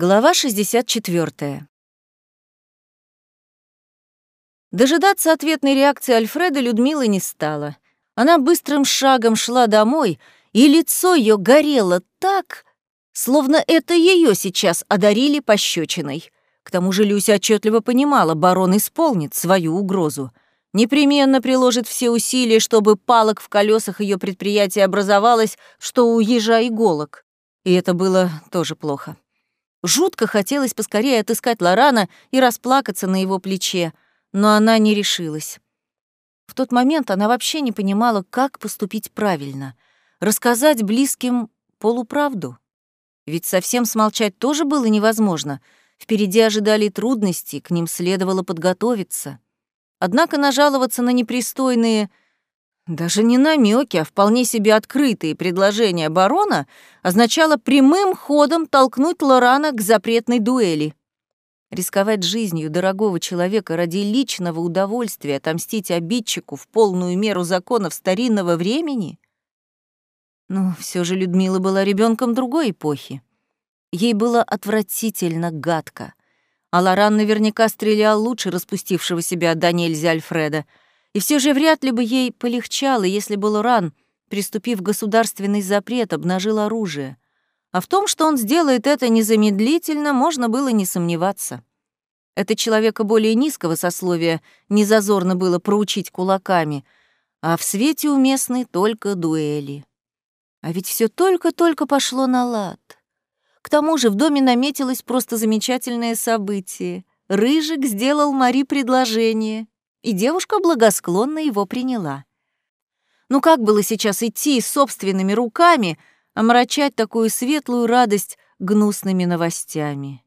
Глава 64. Дожидаться ответной реакции Альфреда Людмила не стала. Она быстрым шагом шла домой, и лицо ее горело так, словно это ее сейчас одарили пощечиной. К тому же Люся отчетливо понимала, барон исполнит свою угрозу. Непременно приложит все усилия, чтобы палок в колесах ее предприятия образовалось, что у ежа иголок. И это было тоже плохо. Жутко хотелось поскорее отыскать Лорана и расплакаться на его плече, но она не решилась. В тот момент она вообще не понимала, как поступить правильно. Рассказать близким полуправду. Ведь совсем смолчать тоже было невозможно. Впереди ожидали трудности, к ним следовало подготовиться. Однако нажаловаться на непристойные даже не намеки, а вполне себе открытые предложения барона означало прямым ходом толкнуть Лорана к запретной дуэли. Рисковать жизнью дорогого человека ради личного удовольствия отомстить обидчику в полную меру законов старинного времени? Но все же Людмила была ребенком другой эпохи. Ей было отвратительно гадко. А Лоран наверняка стрелял лучше распустившего себя до нельзя Альфреда — и все же вряд ли бы ей полегчало, если бы Лоран, приступив государственный запрет, обнажил оружие. А в том, что он сделает это незамедлительно, можно было не сомневаться. Это человека более низкого сословия незазорно было проучить кулаками, а в свете уместны только дуэли. А ведь все только-только пошло на лад. К тому же в доме наметилось просто замечательное событие. Рыжик сделал Мари предложение и девушка благосклонно его приняла. Ну как было сейчас идти собственными руками, омрачать такую светлую радость гнусными новостями?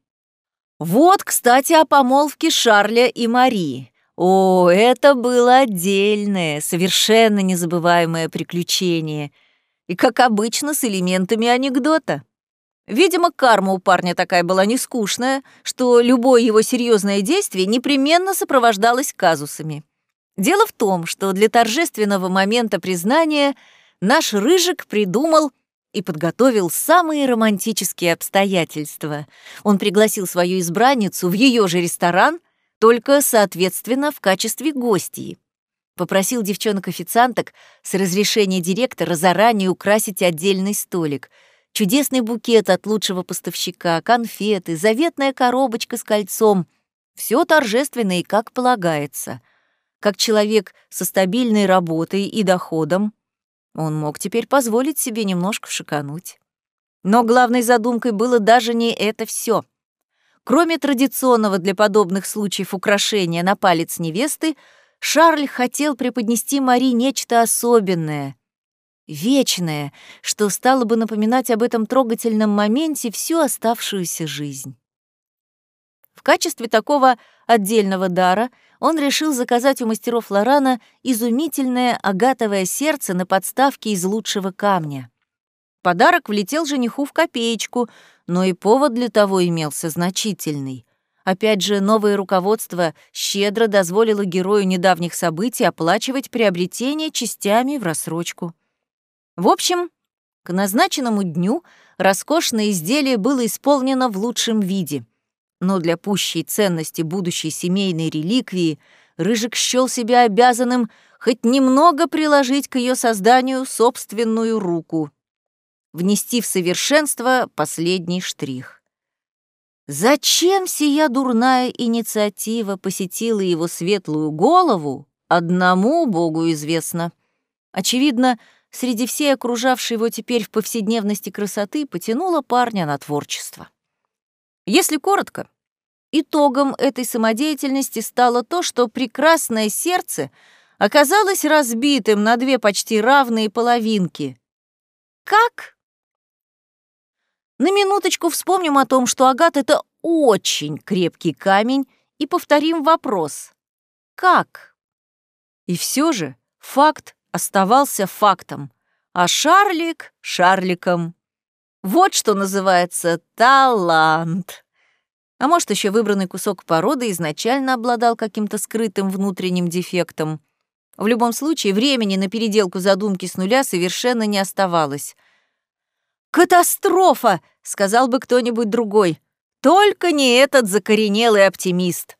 Вот, кстати, о помолвке Шарля и Марии. О, это было отдельное, совершенно незабываемое приключение. И, как обычно, с элементами анекдота. Видимо, карма у парня такая была нескучная, что любое его серьезное действие непременно сопровождалось казусами. Дело в том, что для торжественного момента признания наш Рыжик придумал и подготовил самые романтические обстоятельства. Он пригласил свою избранницу в ее же ресторан, только, соответственно, в качестве гостей. Попросил девчонок-официанток с разрешения директора заранее украсить отдельный столик — чудесный букет от лучшего поставщика, конфеты, заветная коробочка с кольцом. Все торжественно и как полагается. Как человек со стабильной работой и доходом, он мог теперь позволить себе немножко шикануть. Но главной задумкой было даже не это все. Кроме традиционного для подобных случаев украшения на палец невесты, Шарль хотел преподнести Мари нечто особенное — вечное, что стало бы напоминать об этом трогательном моменте всю оставшуюся жизнь. В качестве такого отдельного дара он решил заказать у мастеров Лорана изумительное агатовое сердце на подставке из лучшего камня. Подарок влетел жениху в копеечку, но и повод для того имелся значительный. Опять же, новое руководство щедро дозволило герою недавних событий оплачивать приобретение частями в рассрочку. В общем, к назначенному дню роскошное изделие было исполнено в лучшем виде. Но для пущей ценности будущей семейной реликвии Рыжик счел себя обязанным хоть немного приложить к ее созданию собственную руку, внести в совершенство последний штрих. Зачем сия дурная инициатива посетила его светлую голову, одному Богу известно. Очевидно, среди всей окружавшей его теперь в повседневности красоты потянула парня на творчество. Если коротко, итогом этой самодеятельности стало то, что прекрасное сердце оказалось разбитым на две почти равные половинки. Как? На минуточку вспомним о том, что агат — это очень крепкий камень, и повторим вопрос. Как? И все же факт оставался фактом, а Шарлик — Шарликом. Вот что называется талант. А может, еще выбранный кусок породы изначально обладал каким-то скрытым внутренним дефектом. В любом случае, времени на переделку задумки с нуля совершенно не оставалось. «Катастрофа!» — сказал бы кто-нибудь другой. Только не этот закоренелый оптимист.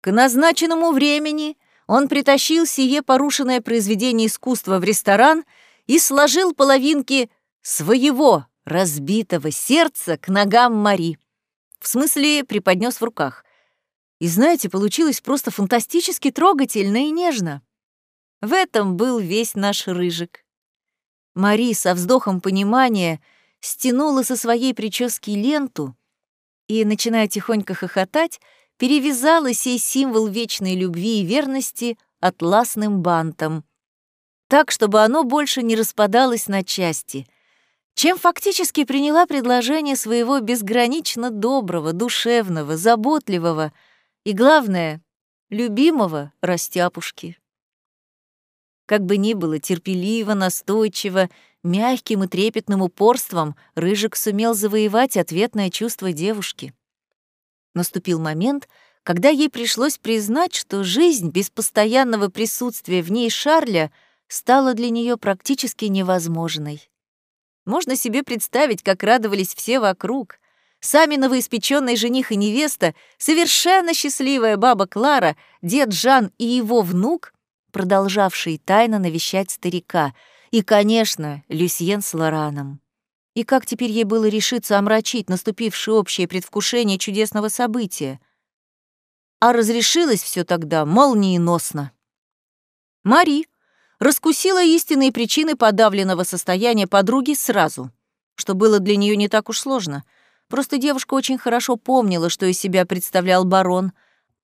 К назначенному времени он притащил сие порушенное произведение искусства в ресторан и сложил половинки своего разбитого сердца к ногам Мари. В смысле, преподнес в руках. И знаете, получилось просто фантастически трогательно и нежно. В этом был весь наш рыжик. Мари со вздохом понимания стянула со своей прически ленту и, начиная тихонько хохотать, перевязала сей символ вечной любви и верности атласным бантом, так, чтобы оно больше не распадалось на части, чем фактически приняла предложение своего безгранично доброго, душевного, заботливого и, главное, любимого растяпушки. Как бы ни было терпеливо, настойчиво, мягким и трепетным упорством Рыжик сумел завоевать ответное чувство девушки. Наступил момент, когда ей пришлось признать, что жизнь без постоянного присутствия в ней Шарля стала для нее практически невозможной. Можно себе представить, как радовались все вокруг. Сами новоиспеченный жених и невеста, совершенно счастливая баба Клара, дед Жан и его внук, продолжавшие тайно навещать старика, и, конечно, Люсьен с Лораном. И как теперь ей было решиться омрачить наступившее общее предвкушение чудесного события? А разрешилось все тогда молниеносно. Мари раскусила истинные причины подавленного состояния подруги сразу, что было для нее не так уж сложно. Просто девушка очень хорошо помнила, что из себя представлял барон,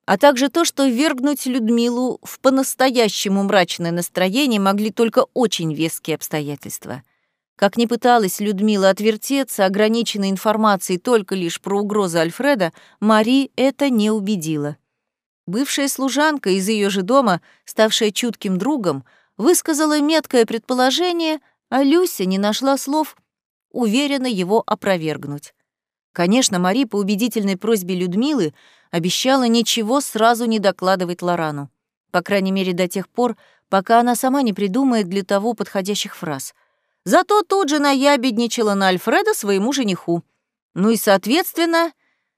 а также то, что ввергнуть Людмилу в по-настоящему мрачное настроение могли только очень веские обстоятельства — как ни пыталась Людмила отвертеться ограниченной информацией только лишь про угрозы Альфреда, Мари это не убедила. Бывшая служанка из ее же дома, ставшая чутким другом, высказала меткое предположение, а Люся не нашла слов уверенно его опровергнуть. Конечно, Мари по убедительной просьбе Людмилы обещала ничего сразу не докладывать Лорану. По крайней мере, до тех пор, пока она сама не придумает для того подходящих фраз — Зато тут же наябедничала на Альфреда своему жениху. Ну и, соответственно,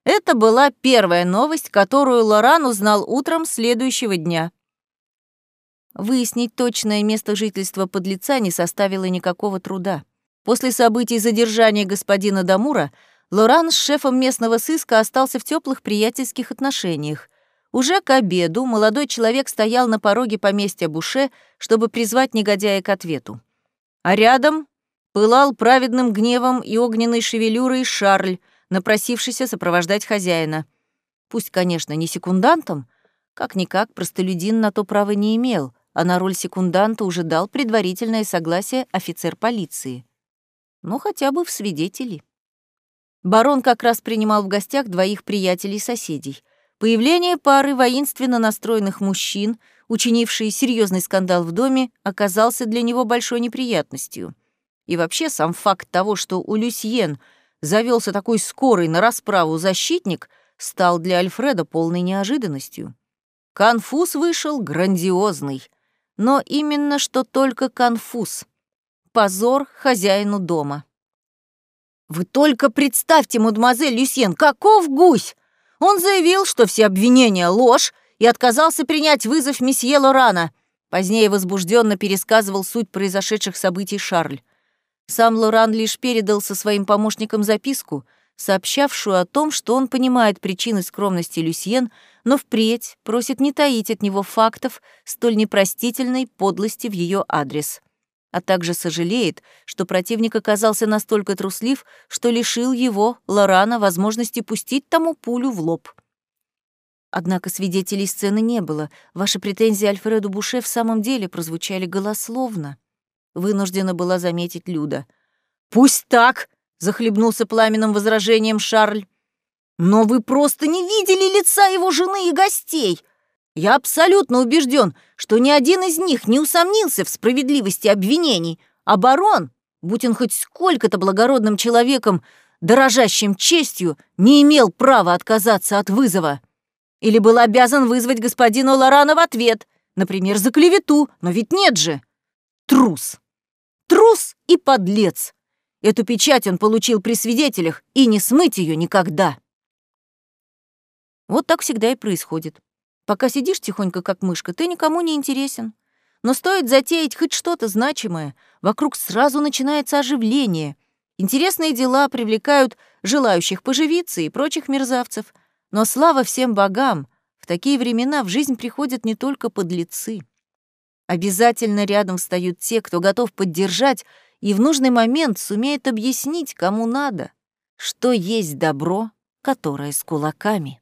это была первая новость, которую Лоран узнал утром следующего дня. Выяснить точное место жительства подлеца не составило никакого труда. После событий задержания господина Дамура Лоран с шефом местного сыска остался в теплых приятельских отношениях. Уже к обеду молодой человек стоял на пороге поместья Буше, чтобы призвать негодяя к ответу. А рядом пылал праведным гневом и огненной шевелюрой Шарль, напросившийся сопровождать хозяина. Пусть, конечно, не секундантом, как-никак простолюдин на то право не имел, а на роль секунданта уже дал предварительное согласие офицер полиции. Ну, хотя бы в свидетели. Барон как раз принимал в гостях двоих приятелей-соседей. Появление пары воинственно настроенных мужчин — учинивший серьезный скандал в доме, оказался для него большой неприятностью. И вообще сам факт того, что у Люсьен завелся такой скорый на расправу защитник, стал для Альфреда полной неожиданностью. Конфуз вышел грандиозный, но именно что только конфуз. Позор хозяину дома. «Вы только представьте, мадемуазель Люсьен, каков гусь! Он заявил, что все обвинения — ложь, и отказался принять вызов месье Лорана. Позднее возбужденно пересказывал суть произошедших событий Шарль. Сам Лоран лишь передал со своим помощником записку, сообщавшую о том, что он понимает причины скромности Люсьен, но впредь просит не таить от него фактов столь непростительной подлости в ее адрес а также сожалеет, что противник оказался настолько труслив, что лишил его, Лорана, возможности пустить тому пулю в лоб. Однако свидетелей сцены не было. Ваши претензии Альфреду Буше в самом деле прозвучали голословно. Вынуждена была заметить Люда. «Пусть так!» — захлебнулся пламенным возражением Шарль. «Но вы просто не видели лица его жены и гостей! Я абсолютно убежден, что ни один из них не усомнился в справедливости обвинений, а барон, будь он хоть сколько-то благородным человеком, дорожащим честью, не имел права отказаться от вызова». Или был обязан вызвать господина Лорана в ответ, например, за клевету, но ведь нет же. Трус. Трус и подлец. Эту печать он получил при свидетелях, и не смыть ее никогда. Вот так всегда и происходит. Пока сидишь тихонько, как мышка, ты никому не интересен. Но стоит затеять хоть что-то значимое, вокруг сразу начинается оживление. Интересные дела привлекают желающих поживиться и прочих мерзавцев. Но слава всем богам, в такие времена в жизнь приходят не только подлецы. Обязательно рядом встают те, кто готов поддержать и в нужный момент сумеет объяснить, кому надо, что есть добро, которое с кулаками.